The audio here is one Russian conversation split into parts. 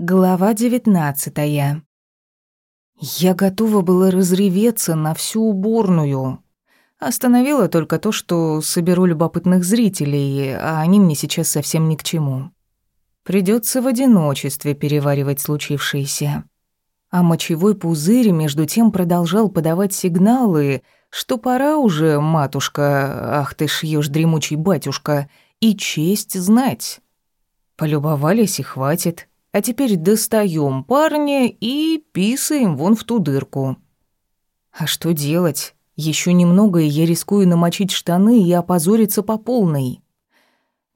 Глава девятнадцатая. Я готова была разреветься на всю уборную. Остановила только то, что соберу любопытных зрителей, а они мне сейчас совсем ни к чему. Придется в одиночестве переваривать случившееся. А мочевой пузырь между тем продолжал подавать сигналы, что пора уже, матушка, ах ты шьёшь дремучий батюшка, и честь знать. Полюбовались и хватит. А теперь достаем парня и писаем вон в ту дырку. А что делать? Еще немного, и я рискую намочить штаны и опозориться по полной.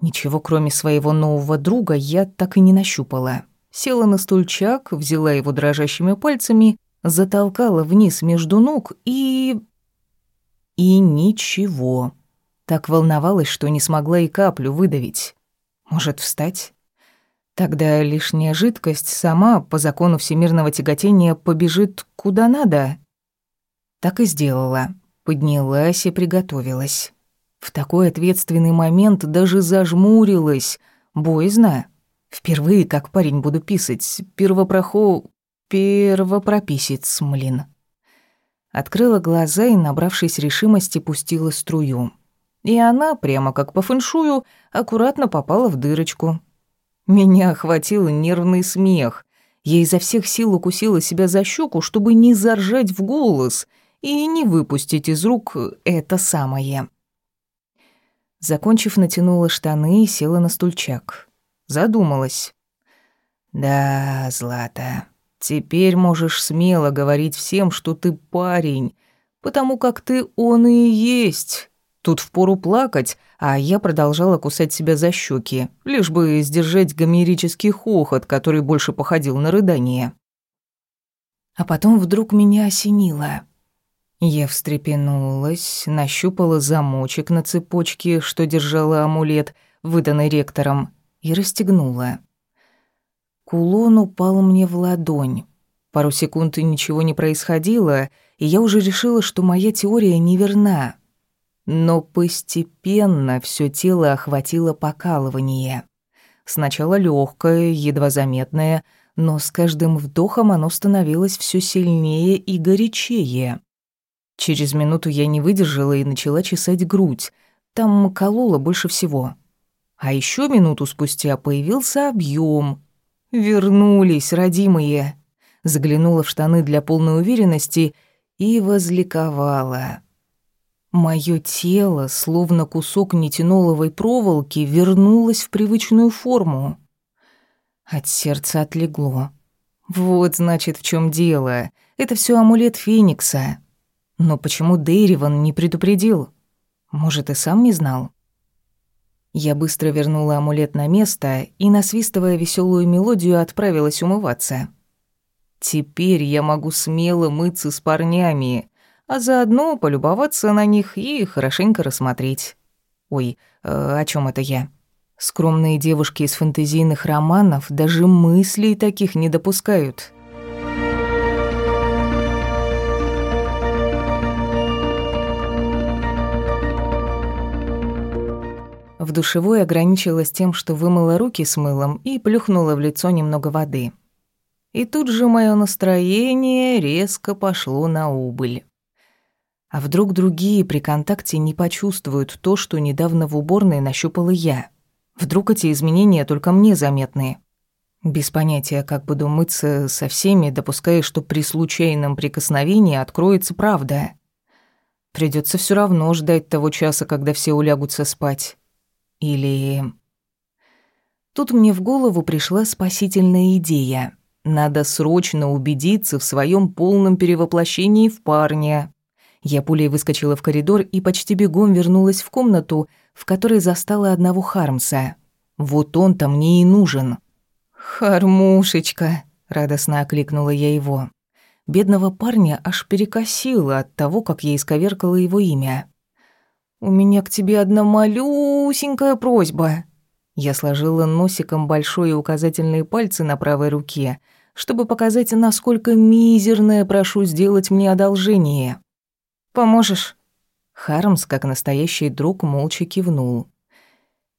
Ничего, кроме своего нового друга, я так и не нащупала. Села на стульчак, взяла его дрожащими пальцами, затолкала вниз между ног и... И ничего. Так волновалась, что не смогла и каплю выдавить. Может, встать? Тогда лишняя жидкость сама по закону всемирного тяготения побежит куда надо. Так и сделала. Поднялась и приготовилась. В такой ответственный момент даже зажмурилась. Боязно. Впервые, как парень, буду писать. Первопрохо... Первопрописец, млин. Открыла глаза и, набравшись решимости, пустила струю. И она, прямо как по фэншую, аккуратно попала в дырочку, меня охватил нервный смех. Я изо всех сил укусила себя за щеку, чтобы не заржать в голос и не выпустить из рук это самое. Закончив, натянула штаны и села на стульчак. Задумалась. «Да, Злата, теперь можешь смело говорить всем, что ты парень, потому как ты он и есть. Тут впору плакать, а я продолжала кусать себя за щеки, лишь бы сдержать гомерический хохот, который больше походил на рыдание. А потом вдруг меня осенило. Я встрепенулась, нащупала замочек на цепочке, что держала амулет, выданный ректором, и расстегнула. Кулон упал мне в ладонь. Пару секунд ничего не происходило, и я уже решила, что моя теория неверна. Но постепенно все тело охватило покалывание. Сначала легкое, едва заметное, но с каждым вдохом оно становилось все сильнее и горячее. Через минуту я не выдержала и начала чесать грудь. Там кололо больше всего. А еще минуту спустя появился объем. Вернулись, родимые. Заглянула в штаны для полной уверенности и возликовала. Моё тело, словно кусок нитиноловой проволоки, вернулось в привычную форму. От сердца отлегло. Вот, значит, в чем дело. Это все амулет Феникса. Но почему Дейриван не предупредил? Может, и сам не знал? Я быстро вернула амулет на место и, насвистывая веселую мелодию, отправилась умываться. Теперь я могу смело мыться с парнями, а заодно полюбоваться на них и хорошенько рассмотреть. Ой, э, о чем это я? Скромные девушки из фэнтезийных романов даже мыслей таких не допускают. В душевой ограничилась тем, что вымыла руки с мылом и плюхнула в лицо немного воды. И тут же мое настроение резко пошло на убыль. А вдруг другие при контакте не почувствуют то, что недавно в уборной нащупала я? Вдруг эти изменения только мне заметны? Без понятия, как буду мыться со всеми, допуская, что при случайном прикосновении откроется правда. Придется все равно ждать того часа, когда все улягутся спать. Или... Тут мне в голову пришла спасительная идея. Надо срочно убедиться в своем полном перевоплощении в парня. Я пулей выскочила в коридор и почти бегом вернулась в комнату, в которой застала одного Хармса. Вот он-то мне и нужен. «Хармушечка», — радостно окликнула я его. Бедного парня аж перекосило от того, как я исковеркала его имя. «У меня к тебе одна малюсенькая просьба». Я сложила носиком большой и указательные пальцы на правой руке, чтобы показать, насколько мизерное прошу сделать мне одолжение. Поможешь?» Хармс, как настоящий друг, молча кивнул.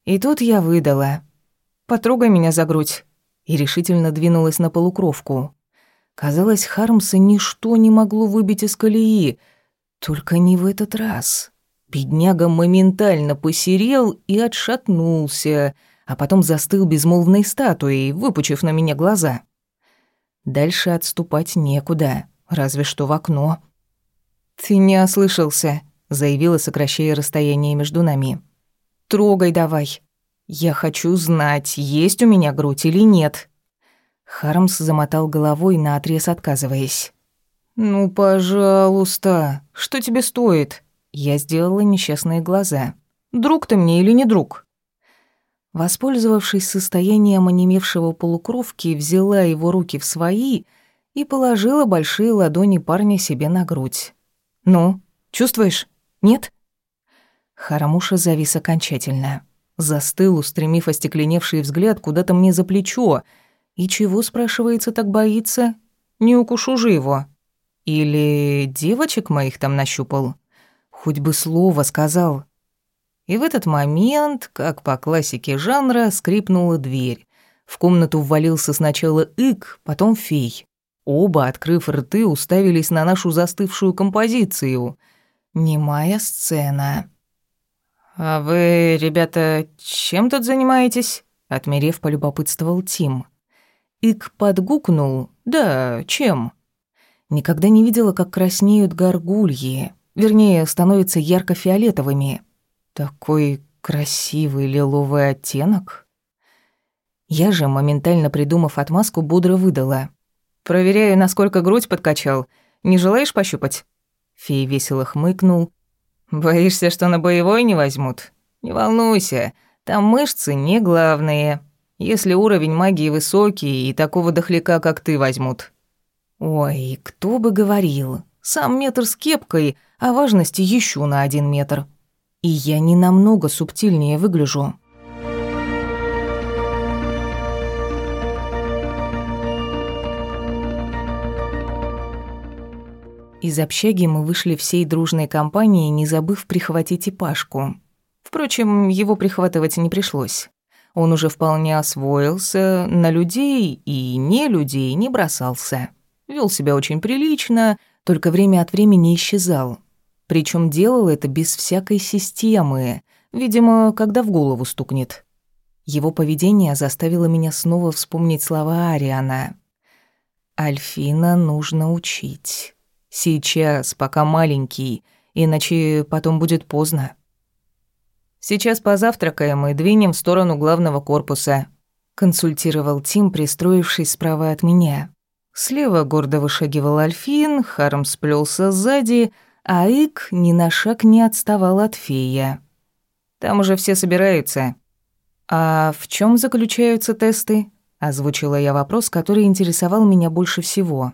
И тут я выдала. «Потрогай меня за грудь». и решительно двинулась на полукровку. Казалось, Хармса ничто не могло выбить из колеи, только не в этот раз. Бедняга моментально посерел и отшатнулся, а потом застыл безмолвной статуей, выпучив на меня глаза. Дальше отступать некуда, разве что в окно. «Ты не ослышался», — заявила, сокращая расстояние между нами. «Трогай давай. Я хочу знать, есть у меня грудь или нет». Хармс замотал головой, наотрез отказываясь. «Ну, пожалуйста, что тебе стоит?» Я сделала несчастные глаза. «Друг ты мне или не друг?» Воспользовавшись состоянием онемевшего полукровки, взяла его руки в свои и положила большие ладони парня себе на грудь. «Ну, чувствуешь? Нет?» Харамуша завис окончательно. Застыл, устремив остекленевший взгляд куда-то мне за плечо. И чего, спрашивается, так боится? Не укушу же его. Или девочек моих там нащупал? Хоть бы слово сказал. И в этот момент, как по классике жанра, скрипнула дверь. В комнату ввалился сначала Ик, потом Фей. Оба, открыв рты, уставились на нашу застывшую композицию. Немая сцена. «А вы, ребята, чем тут занимаетесь?» Отмерев, полюбопытствовал Тим. Ик подгукнул. «Да, чем?» Никогда не видела, как краснеют горгульи. Вернее, становятся ярко-фиолетовыми. Такой красивый лиловый оттенок. Я же, моментально придумав отмазку, бодро выдала. «Проверяю, насколько грудь подкачал. Не желаешь пощупать?» Фей весело хмыкнул. «Боишься, что на боевой не возьмут? Не волнуйся, там мышцы не главные. Если уровень магии высокий, и такого дохляка, как ты, возьмут». «Ой, кто бы говорил. Сам метр с кепкой, а важности еще на один метр и я не намного субтильнее выгляжу. Из общаги мы вышли всей дружной компанией, не забыв прихватить и Пашку. Впрочем, его прихватывать не пришлось. Он уже вполне освоился, на людей и не людей не бросался. Вел себя очень прилично, только время от времени исчезал, причем делал это без всякой системы, видимо, когда в голову стукнет. Его поведение заставило меня снова вспомнить слова Ариана. «Альфина нужно учить. Сейчас, пока маленький, иначе потом будет поздно». «Сейчас позавтракаем и двинем в сторону главного корпуса», — консультировал Тим, пристроившись справа от меня. Слева гордо вышагивал Альфин, Харм сплелся сзади — а Ик ни на шаг не отставал от фея. «Там уже все собираются». «А в чем заключаются тесты?» — озвучила я вопрос, который интересовал меня больше всего.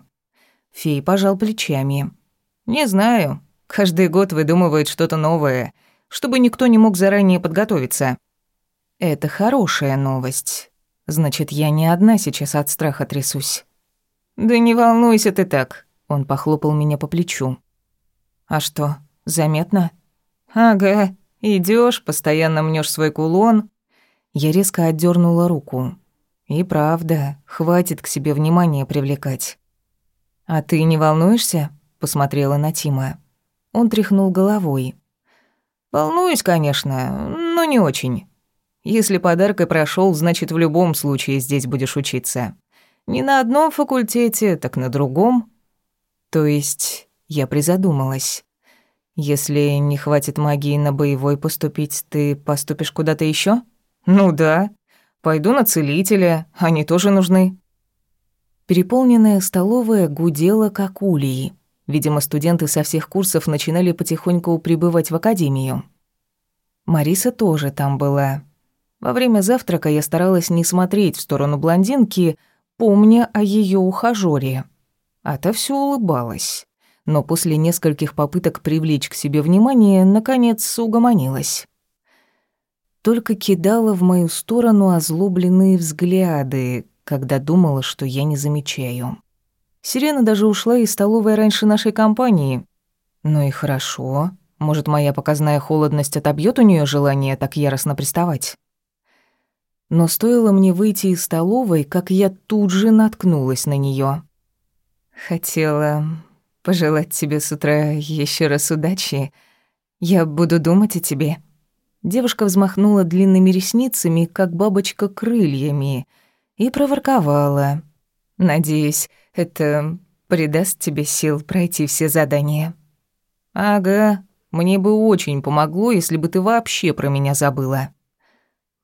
Фей пожал плечами. «Не знаю. Каждый год выдумывают что-то новое, чтобы никто не мог заранее подготовиться». «Это хорошая новость. Значит, я не одна сейчас от страха трясусь». «Да не волнуйся ты так», — он похлопал меня по плечу. А что, заметно? Ага, идешь, постоянно мнешь свой кулон. Я резко отдернула руку. И правда, хватит к себе внимания привлекать. А ты не волнуешься? посмотрела на Тима. Он тряхнул головой. Волнуюсь, конечно, но не очень. Если подаркой прошел, значит, в любом случае здесь будешь учиться. Не на одном факультете, так на другом. То есть я призадумалась. Если не хватит магии на боевой поступить, ты поступишь куда-то еще? Ну да. Пойду на целителя, они тоже нужны. Переполненная столовая гудела как улей. Видимо, студенты со всех курсов начинали потихоньку прибывать в академию. Мариса тоже там была. Во время завтрака я старалась не смотреть в сторону блондинки, помня о ее ухажёре. А та все улыбалась но после нескольких попыток привлечь к себе внимание, наконец угомонилась. Только кидала в мою сторону озлобленные взгляды, когда думала, что я не замечаю. Сирена даже ушла из столовой раньше нашей компании. Ну и хорошо. Может, моя показная холодность отобьёт у неё желание так яростно приставать? Но стоило мне выйти из столовой, как я тут же наткнулась на неё. Хотела пожелать тебе с утра ещё раз удачи. Я буду думать о тебе. Девушка взмахнула длинными ресницами, как бабочка крыльями, и проворковала. Надеюсь, это придаст тебе сил пройти все задания. Ага, мне бы очень помогло, если бы ты вообще про меня забыла.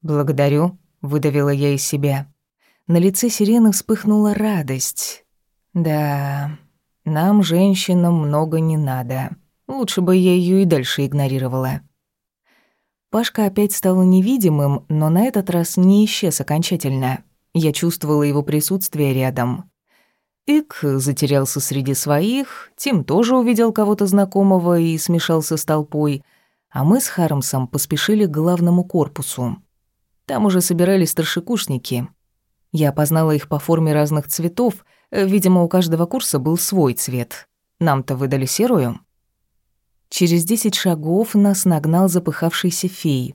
Благодарю, выдавила я из себя. На лице Сирены вспыхнула радость. Да, нам, женщинам, много не надо. Лучше бы я ее и дальше игнорировала. Пашка опять стал невидимым, но на этот раз не исчез окончательно. Я чувствовала его присутствие рядом. Ик затерялся среди своих, Тим тоже увидел кого-то знакомого и смешался с толпой, а мы с Хармсом поспешили к главному корпусу. Там уже собирались старшекурсники. Я опознала их по форме разных цветов, видимо, у каждого курса был свой цвет. Нам-то выдали серую. Через десять шагов нас нагнал запыхавшийся фей.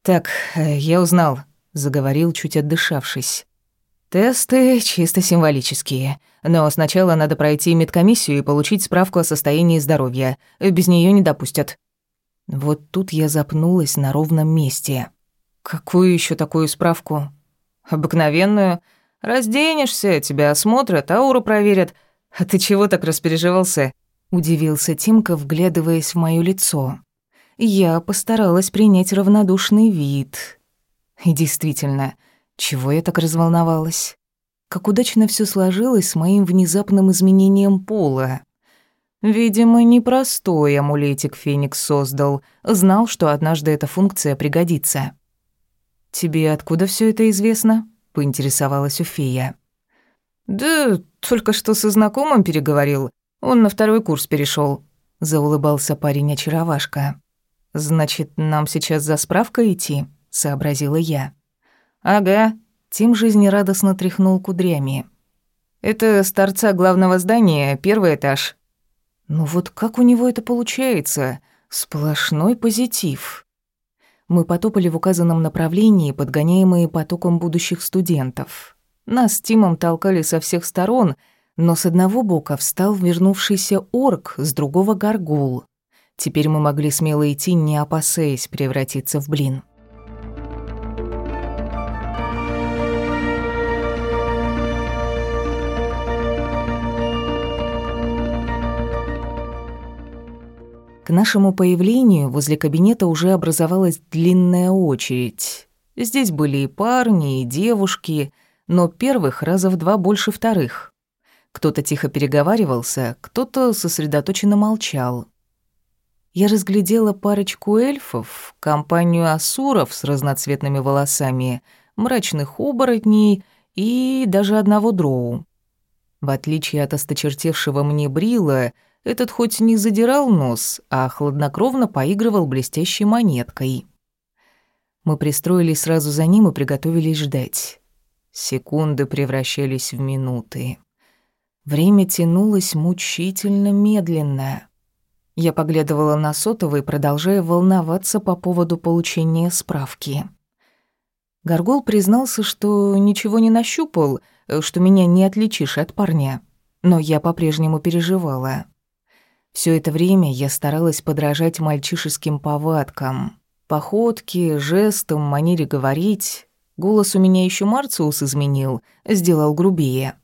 «Так, э, я узнал», — заговорил, чуть отдышавшись. Тесты чисто символические. Но сначала надо пройти медкомиссию и получить справку о состоянии здоровья. Без нее не допустят. Вот тут я запнулась на ровном месте. Какую еще такую справку? Обыкновенную. Разденешься, тебя осмотрят, ауру проверят. А ты чего так распереживался? Удивился Тимка, вглядываясь в моё лицо. Я постаралась принять равнодушный вид. И действительно, чего я так разволновалась? Как удачно все сложилось с моим внезапным изменением пола. Видимо, непростой амулетик Феникс создал, знал, что однажды эта функция пригодится. «Тебе откуда все это известно?» — поинтересовалась у фея. «Да только что со знакомым переговорил. Он на второй курс перешел, заулыбался парень-очаровашка. «Значит, нам сейчас за справкой идти?» — сообразила я. «Ага», — Тим жизнерадостно тряхнул кудрями. «Это с торца главного здания, первый этаж». «Ну вот как у него это получается? Сплошной позитив». Мы потопали в указанном направлении, подгоняемые потоком будущих студентов. Нас с Тимом толкали со всех сторон, но с одного бока встал вернувшийся орк, с другого — горгул. Теперь мы могли смело идти, не опасаясь превратиться в блин. Нашему появлению возле кабинета уже образовалась длинная очередь. Здесь были и парни, и девушки, но первых раза в два больше вторых. Кто-то тихо переговаривался, кто-то сосредоточенно молчал. Я разглядела парочку эльфов, компанию асуров с разноцветными волосами, мрачных оборотней и даже одного дроу. В отличие от осточертевшего мне Брила, этот хоть не задирал нос, а хладнокровно поигрывал блестящей монеткой. Мы пристроились сразу за ним и приготовились ждать. Секунды превращались в минуты. Время тянулось мучительно медленно. Я поглядывала на сотовый, продолжая волноваться по поводу получения справки. Горгол признался, что ничего не нащупал, что меня не отличишь от парня. Но я по-прежнему переживала. Все это время я старалась подражать мальчишеским повадкам. Походке, жестам, манере говорить. Голос у меня еще Марциус изменил, сделал грубее.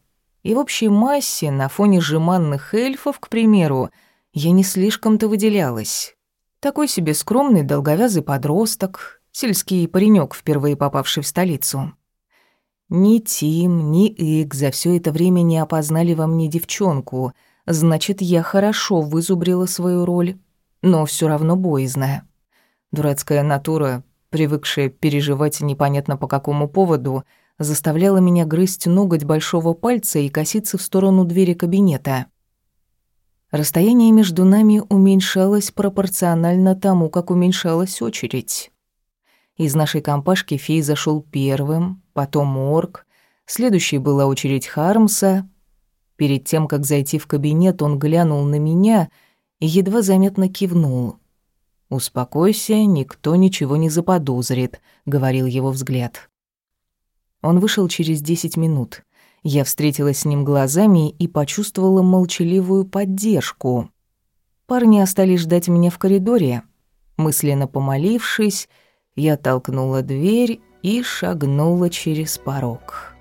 И в общей массе, на фоне жеманных эльфов, к примеру, я не слишком-то выделялась. Такой себе скромный долговязый подросток, сельский паренек, впервые попавший в столицу. Ни Тим, ни Ик за все это время не опознали во мне девчонку — Значит, я хорошо вызубрила свою роль, но все равно боязная. Дурацкая натура, привыкшая переживать непонятно по какому поводу, заставляла меня грызть ноготь большого пальца и коситься в сторону двери кабинета. Расстояние между нами уменьшалось пропорционально тому, как уменьшалась очередь. Из нашей компашки фей зашел первым, потом Орк, следующей была очередь Хармса, Перед тем, как зайти в кабинет, он глянул на меня и едва заметно кивнул. «Успокойся, никто ничего не заподозрит», — говорил его взгляд. Он вышел через десять минут. Я встретилась с ним глазами и почувствовала молчаливую поддержку. Парни остались ждать меня в коридоре. Мысленно помолившись, я толкнула дверь и шагнула через порог.